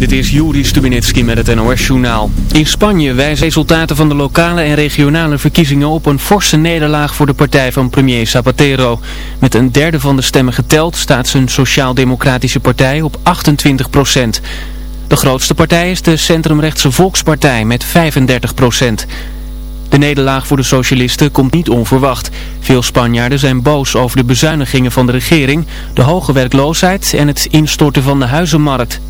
Dit is Juri Stubinitski met het NOS-journaal. In Spanje wijzen resultaten van de lokale en regionale verkiezingen op een forse nederlaag voor de partij van premier Zapatero. Met een derde van de stemmen geteld staat zijn sociaal-democratische partij op 28 procent. De grootste partij is de centrumrechtse Volkspartij met 35 procent. De nederlaag voor de socialisten komt niet onverwacht. Veel Spanjaarden zijn boos over de bezuinigingen van de regering, de hoge werkloosheid en het instorten van de huizenmarkt.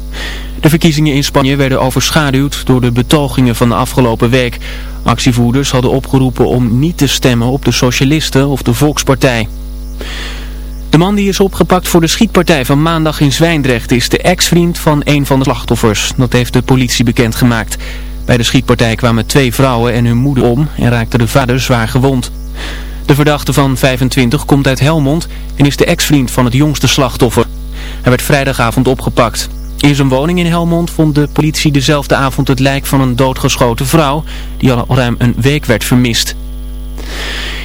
De verkiezingen in Spanje werden overschaduwd door de betogingen van de afgelopen week. Actievoerders hadden opgeroepen om niet te stemmen op de socialisten of de Volkspartij. De man die is opgepakt voor de schietpartij van maandag in Zwijndrecht is de ex-vriend van een van de slachtoffers. Dat heeft de politie bekendgemaakt. Bij de schietpartij kwamen twee vrouwen en hun moeder om en raakte de vader zwaar gewond. De verdachte van 25 komt uit Helmond en is de ex-vriend van het jongste slachtoffer. Hij werd vrijdagavond opgepakt. In zijn woning in Helmond vond de politie dezelfde avond het lijk van een doodgeschoten vrouw die al ruim een week werd vermist.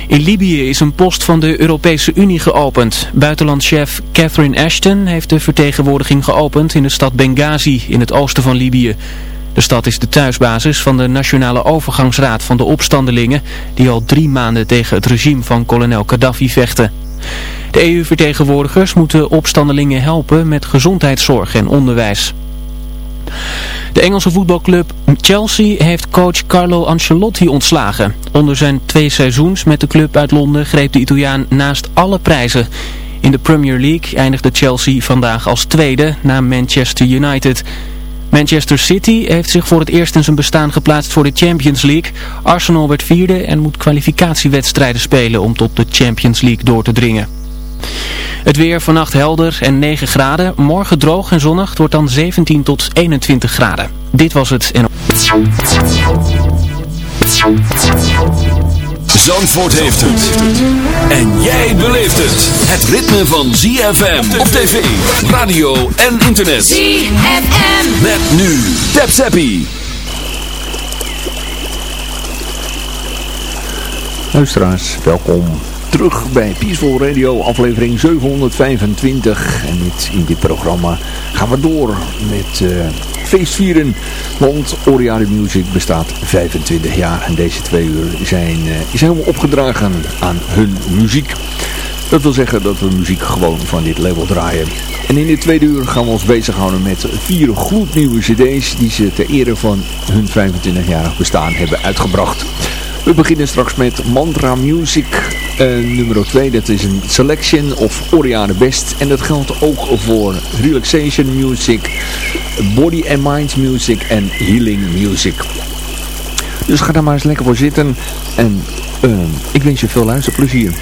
In Libië is een post van de Europese Unie geopend. Buitenlandchef Catherine Ashton heeft de vertegenwoordiging geopend in de stad Benghazi in het oosten van Libië. De stad is de thuisbasis van de Nationale Overgangsraad van de opstandelingen die al drie maanden tegen het regime van kolonel Gaddafi vechten. De EU-vertegenwoordigers moeten opstandelingen helpen met gezondheidszorg en onderwijs. De Engelse voetbalclub Chelsea heeft coach Carlo Ancelotti ontslagen. Onder zijn twee seizoens met de club uit Londen greep de Italiaan naast alle prijzen. In de Premier League eindigde Chelsea vandaag als tweede na Manchester United. Manchester City heeft zich voor het eerst in zijn bestaan geplaatst voor de Champions League. Arsenal werd vierde en moet kwalificatiewedstrijden spelen om tot de Champions League door te dringen. Het weer vannacht helder en 9 graden. Morgen droog en zonnig. Het wordt dan 17 tot 21 graden. Dit was het. En... Zandvoort heeft het. En jij beleeft het. Het ritme van ZFM op tv, radio en internet. ZFM. Met nu. Tap Zappie. Luisteraars, welkom terug bij Peaceful Radio, aflevering 725. En in dit programma gaan we door met uh, feestvieren, want Oriade Music bestaat 25 jaar. En deze twee uur zijn, uh, is helemaal opgedragen aan hun muziek. Dat wil zeggen dat we muziek gewoon van dit label draaien. En in dit tweede uur gaan we ons bezighouden met vier gloednieuwe cd's die ze ter ere van hun 25-jarig bestaan hebben uitgebracht. We beginnen straks met Mantra Music uh, nummer 2. Dat is een selection of Oriane Best. En dat geldt ook voor Relaxation Music, Body and Mind Music en Healing Music. Dus ga daar maar eens lekker voor zitten. En uh, ik wens je veel luisterplezier.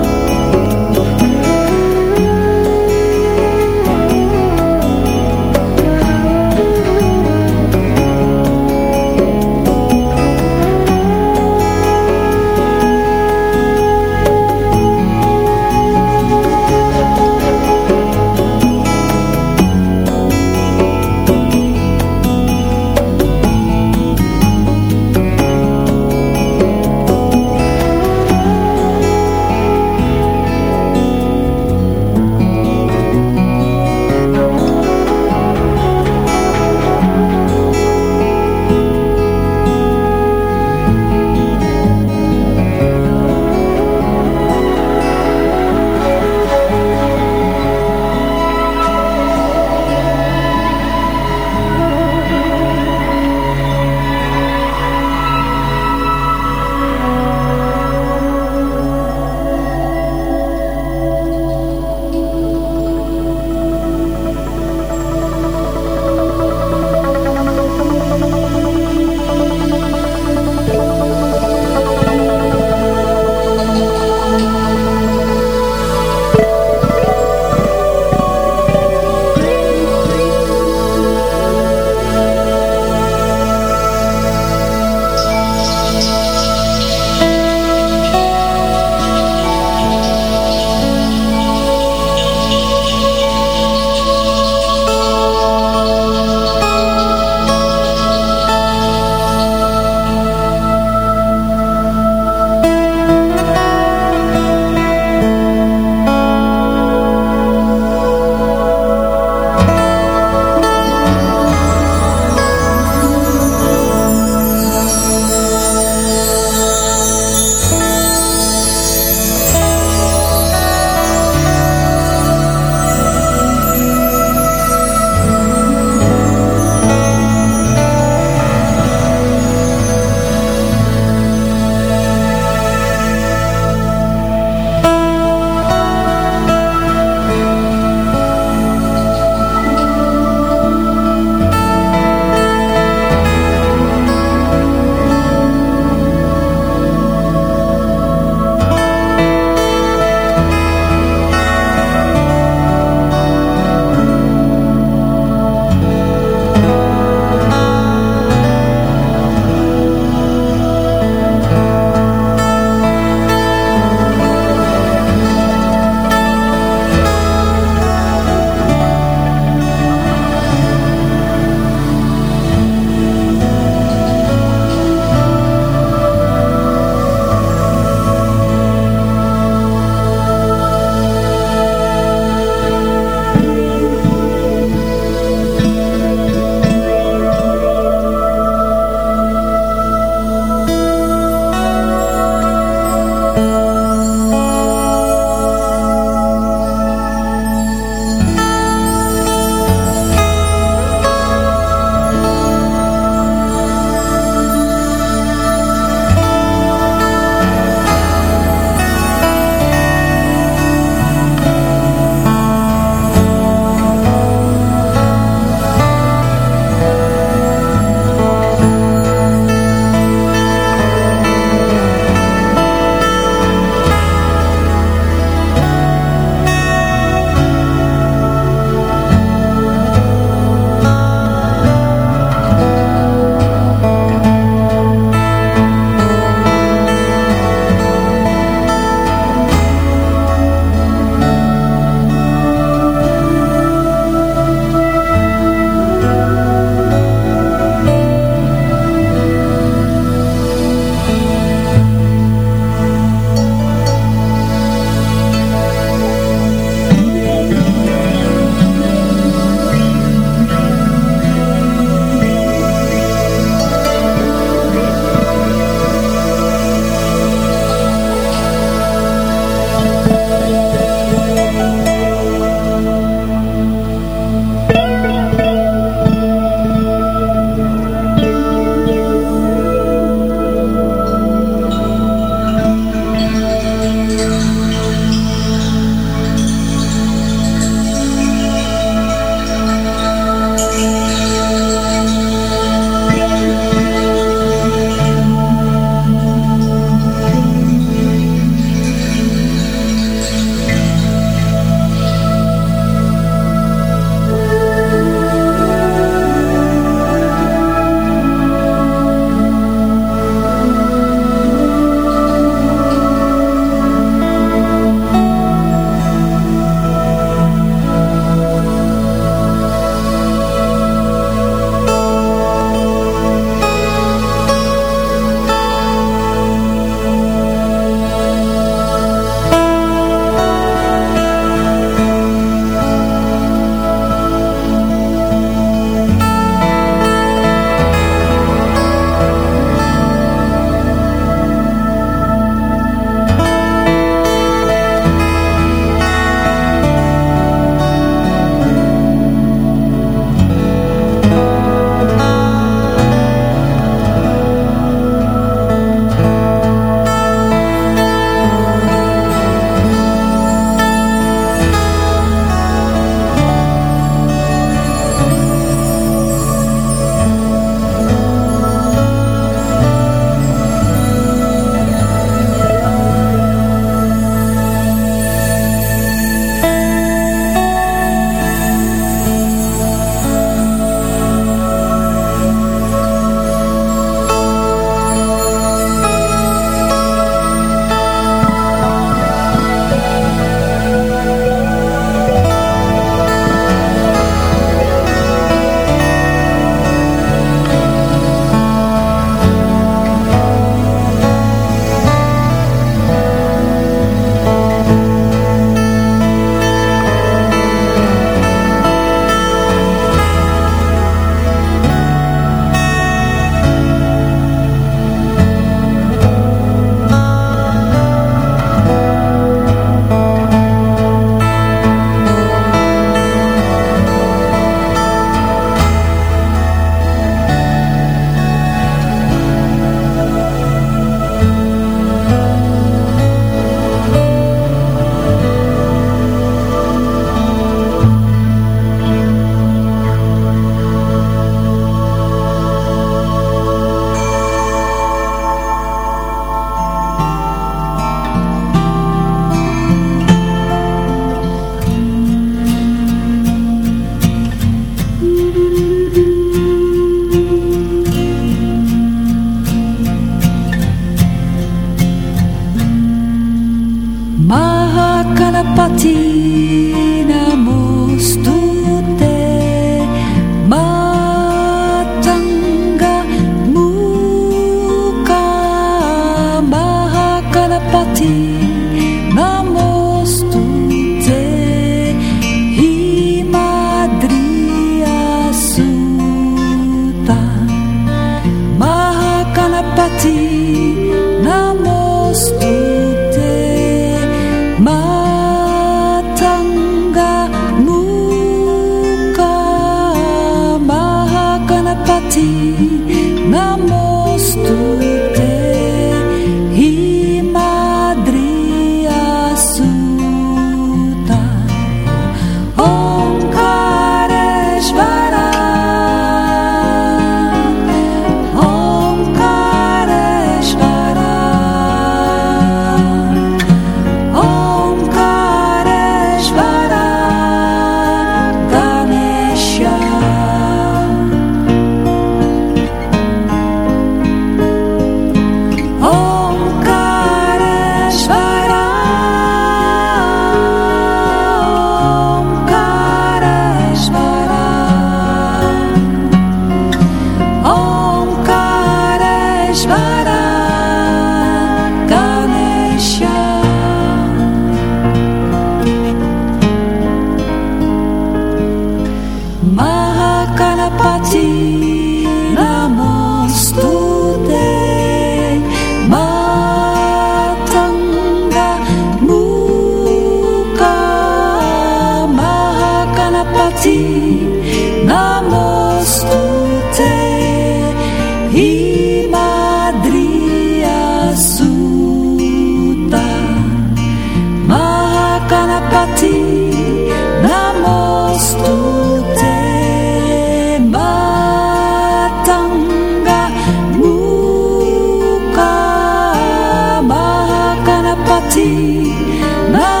city.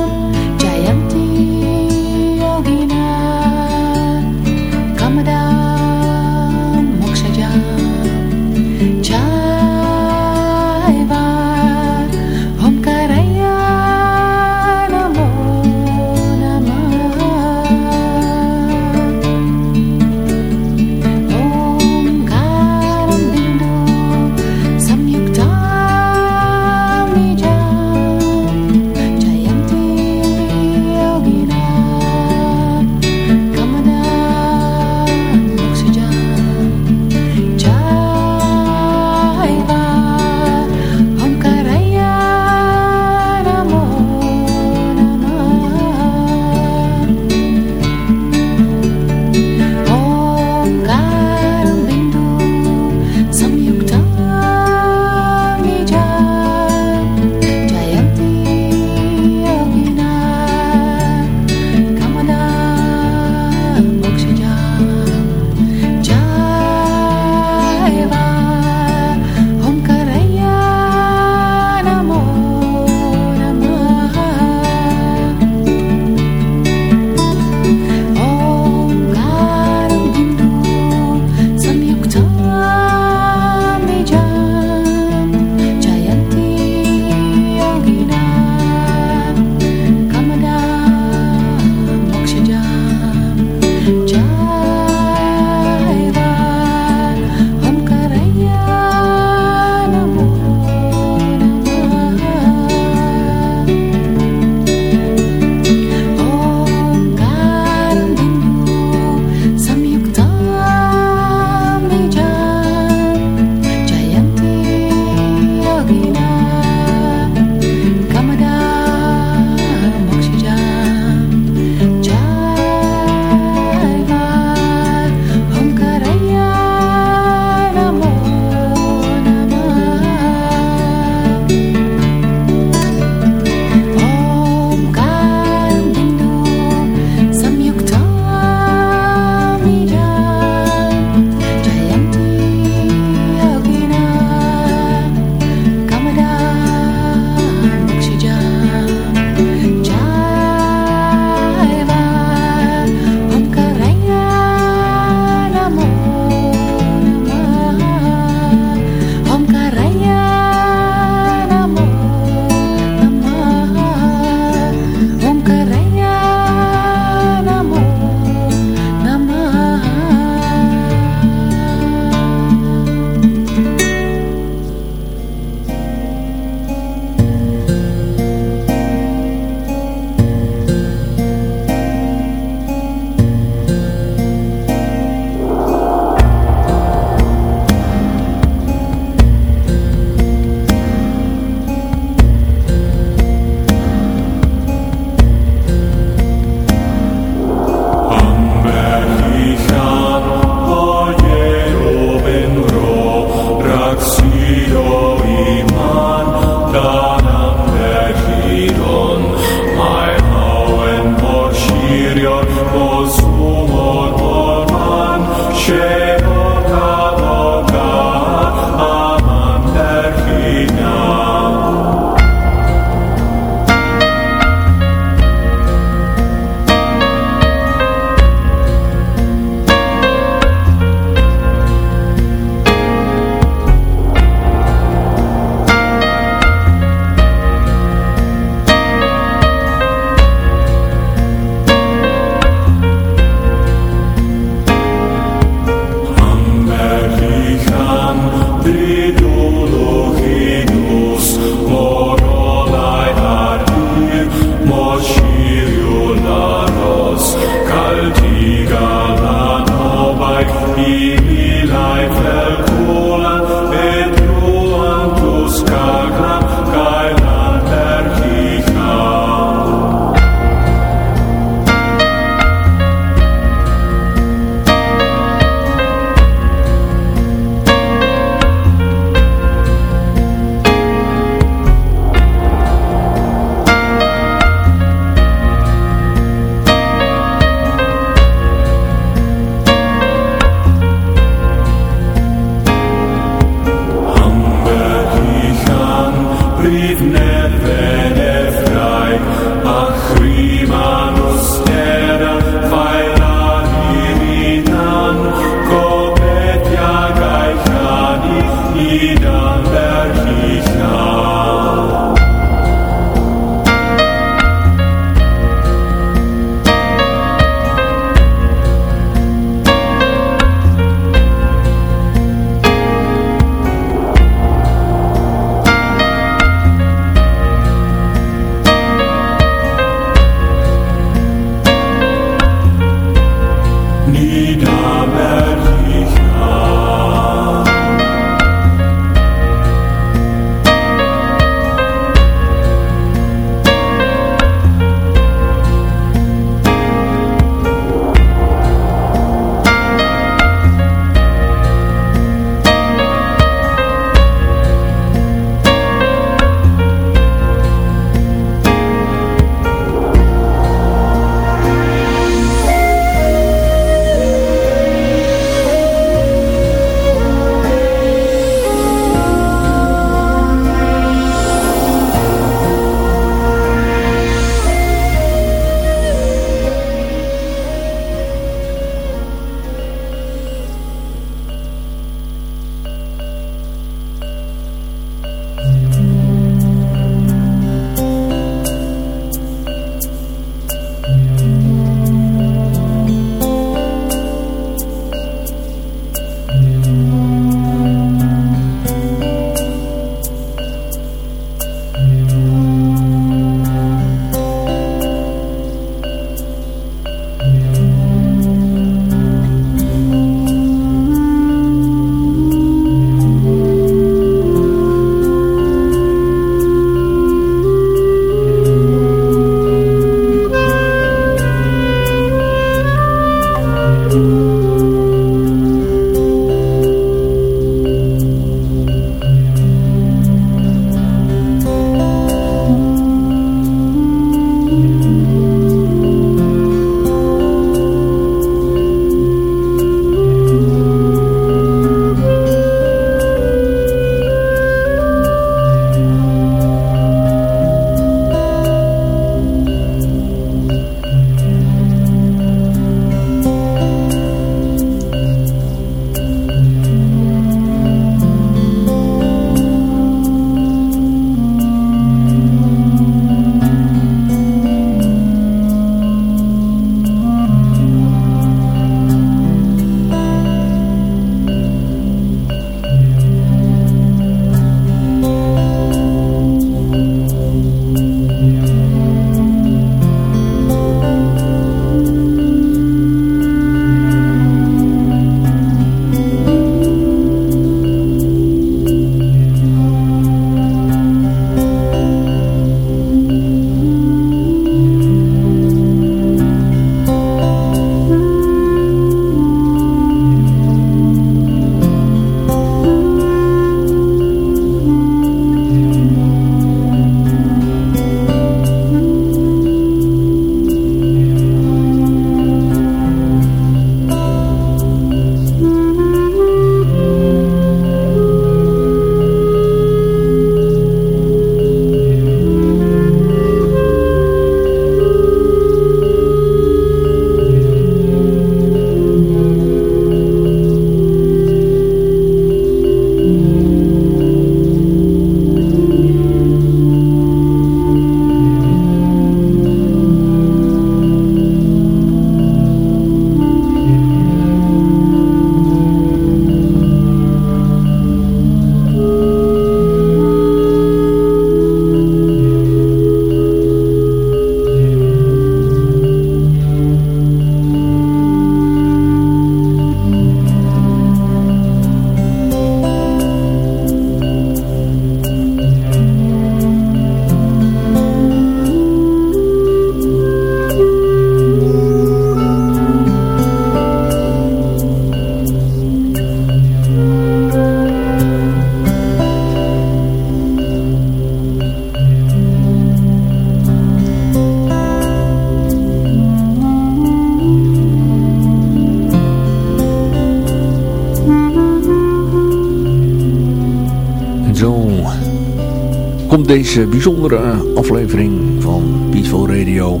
Bijzondere aflevering van Peaceful Radio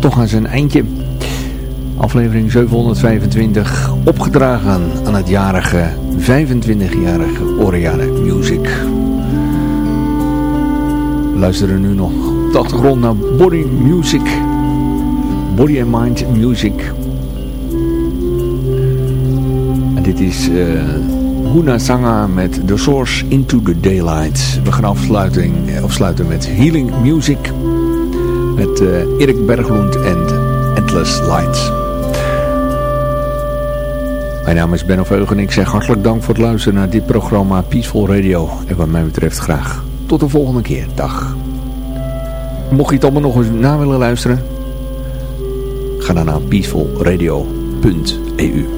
toch aan zijn eindje. Aflevering 725 opgedragen aan het jarige 25-jarige Oriane Music. Luisteren nu nog op de achtergrond naar Body Music. Body and Mind Music. En dit is... Uh, Huna Sanga met The Source Into the Daylight. We gaan afsluiten, afsluiten met Healing Music. Met uh, Erik Berglund en Endless Lights. Mijn naam is Ben of en ik zeg hartelijk dank voor het luisteren naar dit programma Peaceful Radio. En wat mij betreft graag tot de volgende keer. Dag. Mocht je het allemaal nog eens na willen luisteren, ga dan naar peacefulradio.eu.